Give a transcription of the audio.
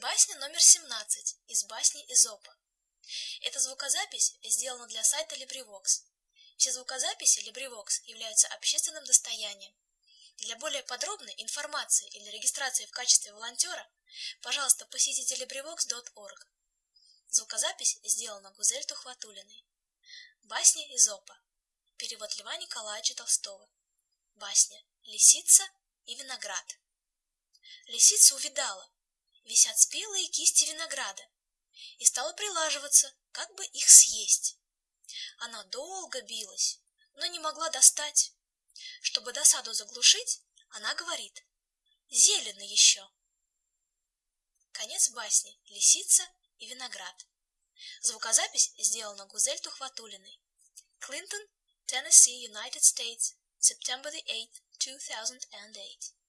Басня номер 17 из басни Изопа. Эта звукозапись сделана для сайта LibriVox. Все звукозаписи LibriVox являются общественным достоянием. Для более подробной информации или регистрации в качестве волонтера, пожалуйста, посетите LibriVox.org. Звукозапись сделана Гузель Тухватулиной. Басня Изопа. Перевод Льва Николаевича Толстого. Басня «Лисица и виноград». Лисица увидала, висят спелые кисти винограда, и стала прилаживаться, как бы их съесть. Она долго билась, но не могла достать. Чтобы досаду заглушить, она говорит «Зелено еще». Конец басни «Лисица и виноград». Звукозапись сделана Гузель Тухватулиной. Клинтон, Tennessee, United States, September the 8th, 2008.